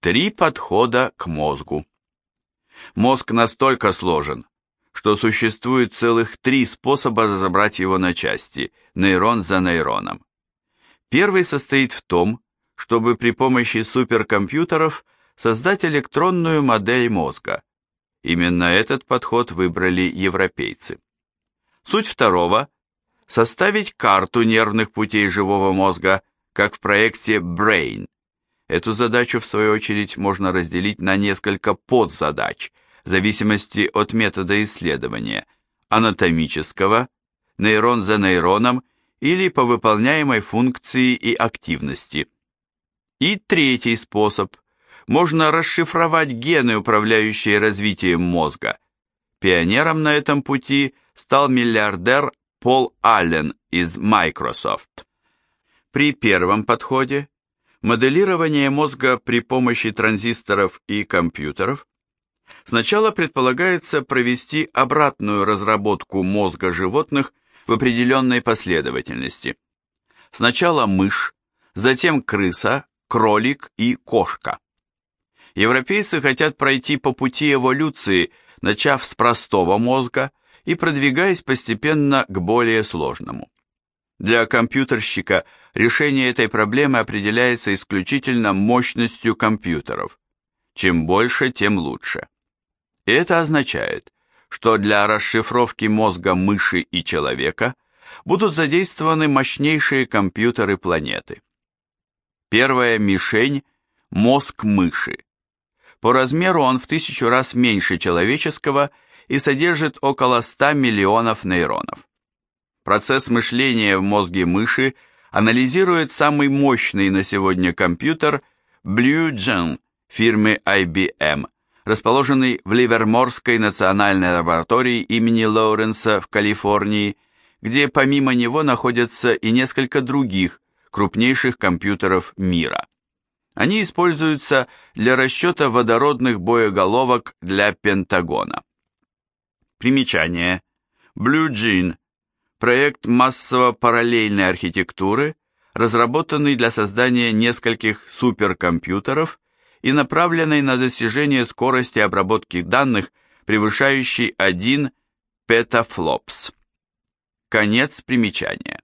Три подхода к мозгу. Мозг настолько сложен, что существует целых три способа разобрать его на части, нейрон за нейроном. Первый состоит в том, чтобы при помощи суперкомпьютеров создать электронную модель мозга. Именно этот подход выбрали европейцы. Суть второго – составить карту нервных путей живого мозга, как в проекте Brain. Эту задачу, в свою очередь, можно разделить на несколько подзадач, в зависимости от метода исследования, анатомического, нейрон за нейроном или по выполняемой функции и активности. И третий способ. Можно расшифровать гены, управляющие развитием мозга. Пионером на этом пути стал миллиардер Пол Аллен из Microsoft. При первом подходе моделирование мозга при помощи транзисторов и компьютеров сначала предполагается провести обратную разработку мозга животных в определенной последовательности. Сначала мышь, затем крыса, кролик и кошка. Европейцы хотят пройти по пути эволюции, начав с простого мозга и продвигаясь постепенно к более сложному. Для компьютерщика решение этой проблемы определяется исключительно мощностью компьютеров. Чем больше, тем лучше. И это означает, что для расшифровки мозга мыши и человека будут задействованы мощнейшие компьютеры планеты. Первая мишень – мозг мыши. По размеру он в тысячу раз меньше человеческого и содержит около 100 миллионов нейронов. Процесс мышления в мозге мыши анализирует самый мощный на сегодня компьютер Blue Gen фирмы IBM – расположенный в Ливерморской национальной лаборатории имени Лоуренса в Калифорнии, где помимо него находятся и несколько других крупнейших компьютеров мира. Они используются для расчета водородных боеголовок для Пентагона. Примечание. Blue Gene – проект массово-параллельной архитектуры, разработанный для создания нескольких суперкомпьютеров и направленной на достижение скорости обработки данных, превышающей 1 петафлопс. Конец примечания.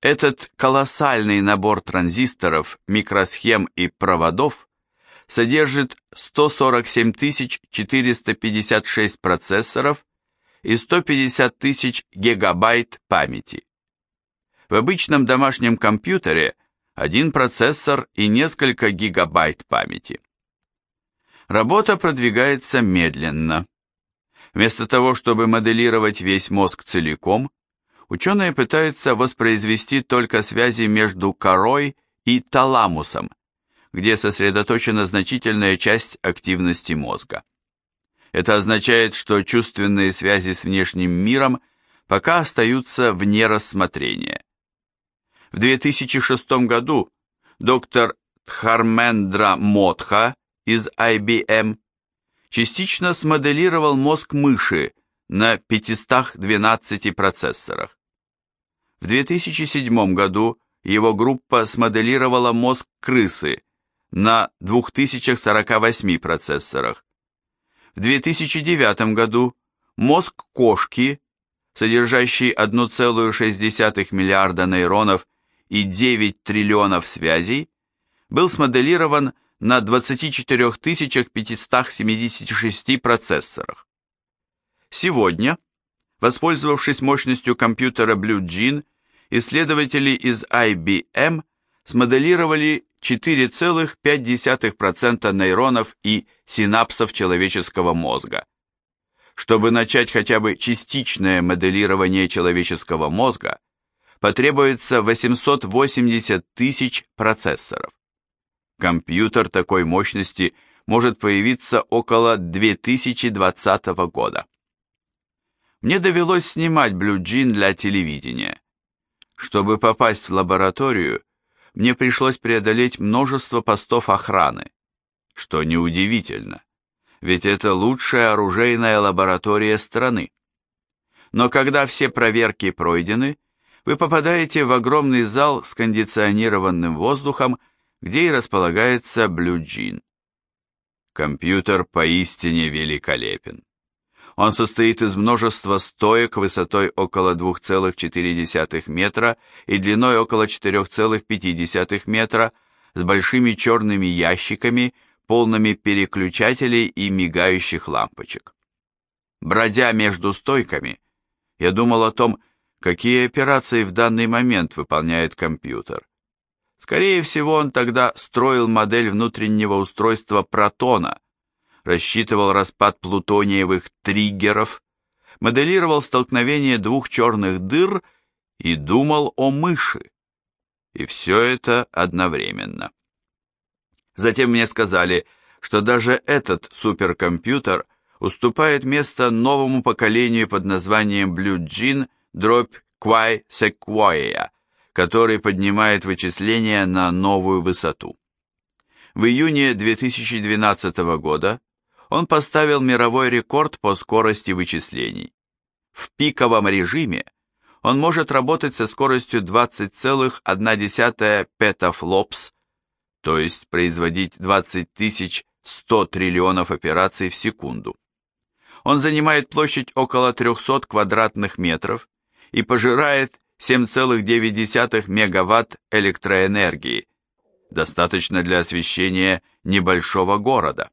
Этот колоссальный набор транзисторов, микросхем и проводов содержит 147 456 процессоров и 150 тысяч гигабайт памяти. В обычном домашнем компьютере – один процессор и несколько гигабайт памяти. Работа продвигается медленно. Вместо того, чтобы моделировать весь мозг целиком, ученые пытаются воспроизвести только связи между корой и таламусом, где сосредоточена значительная часть активности мозга. Это означает, что чувственные связи с внешним миром пока остаются вне рассмотрения. В 2006 году доктор Дхармендра Модха из IBM частично смоделировал мозг мыши на 512 процессорах. В 2007 году его группа смоделировала мозг крысы на 2048 процессорах. В 2009 году мозг кошки, содержащий 1,6 миллиарда нейронов и 9 триллионов связей, был смоделирован на 24 576 процессорах. Сегодня, воспользовавшись мощностью компьютера Blue Gene, исследователи из IBM смоделировали 4,5% нейронов и синапсов человеческого мозга. Чтобы начать хотя бы частичное моделирование человеческого мозга, потребуется 880 тысяч процессоров. Компьютер такой мощности может появиться около 2020 года. Мне довелось снимать Jean для телевидения. Чтобы попасть в лабораторию, мне пришлось преодолеть множество постов охраны, что неудивительно, ведь это лучшая оружейная лаборатория страны. Но когда все проверки пройдены, вы попадаете в огромный зал с кондиционированным воздухом, где и располагается Jean. Компьютер поистине великолепен. Он состоит из множества стоек высотой около 2,4 метра и длиной около 4,5 метра с большими черными ящиками, полными переключателей и мигающих лампочек. Бродя между стойками, я думал о том, какие операции в данный момент выполняет компьютер. Скорее всего, он тогда строил модель внутреннего устройства протона, рассчитывал распад плутониевых триггеров, моделировал столкновение двух черных дыр и думал о мыши. И все это одновременно. Затем мне сказали, что даже этот суперкомпьютер уступает место новому поколению под названием Blue Gene дробь Quai Sequoia, который поднимает вычисления на новую высоту. В июне 2012 года он поставил мировой рекорд по скорости вычислений. В пиковом режиме он может работать со скоростью 20,1 петафлопс, то есть производить 20 100 триллионов операций в секунду. Он занимает площадь около 300 квадратных метров и пожирает 7,9 мегаватт электроэнергии, достаточно для освещения небольшого города.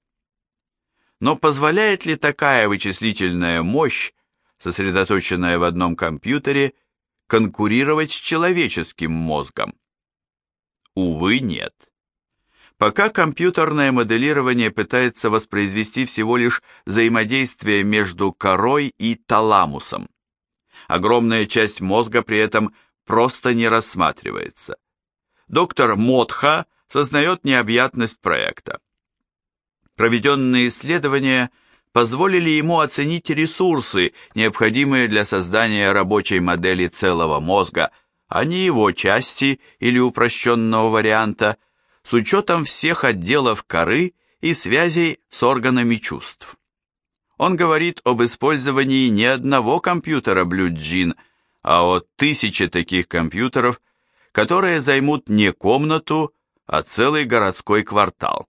Но позволяет ли такая вычислительная мощь, сосредоточенная в одном компьютере, конкурировать с человеческим мозгом? Увы, нет. Пока компьютерное моделирование пытается воспроизвести всего лишь взаимодействие между корой и таламусом огромная часть мозга при этом просто не рассматривается. Доктор Мотха сознает необъятность проекта. Проведенные исследования позволили ему оценить ресурсы, необходимые для создания рабочей модели целого мозга, а не его части или упрощенного варианта, с учетом всех отделов коры и связей с органами чувств. Он говорит об использовании не одного компьютера Jean, а о тысяче таких компьютеров, которые займут не комнату, а целый городской квартал.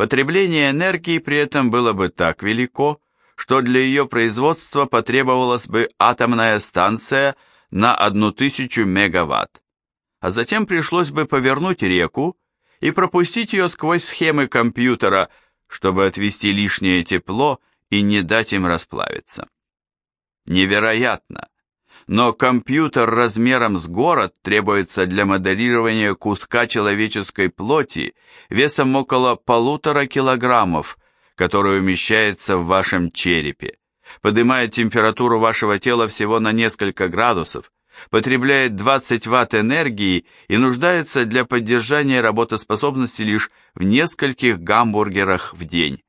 Потребление энергии при этом было бы так велико, что для ее производства потребовалась бы атомная станция на 1000 мегаватт, а затем пришлось бы повернуть реку и пропустить ее сквозь схемы компьютера, чтобы отвести лишнее тепло и не дать им расплавиться. Невероятно! Но компьютер размером с город требуется для моделирования куска человеческой плоти весом около полутора килограммов, который умещается в вашем черепе, поднимает температуру вашего тела всего на несколько градусов, потребляет 20 ватт энергии и нуждается для поддержания работоспособности лишь в нескольких гамбургерах в день.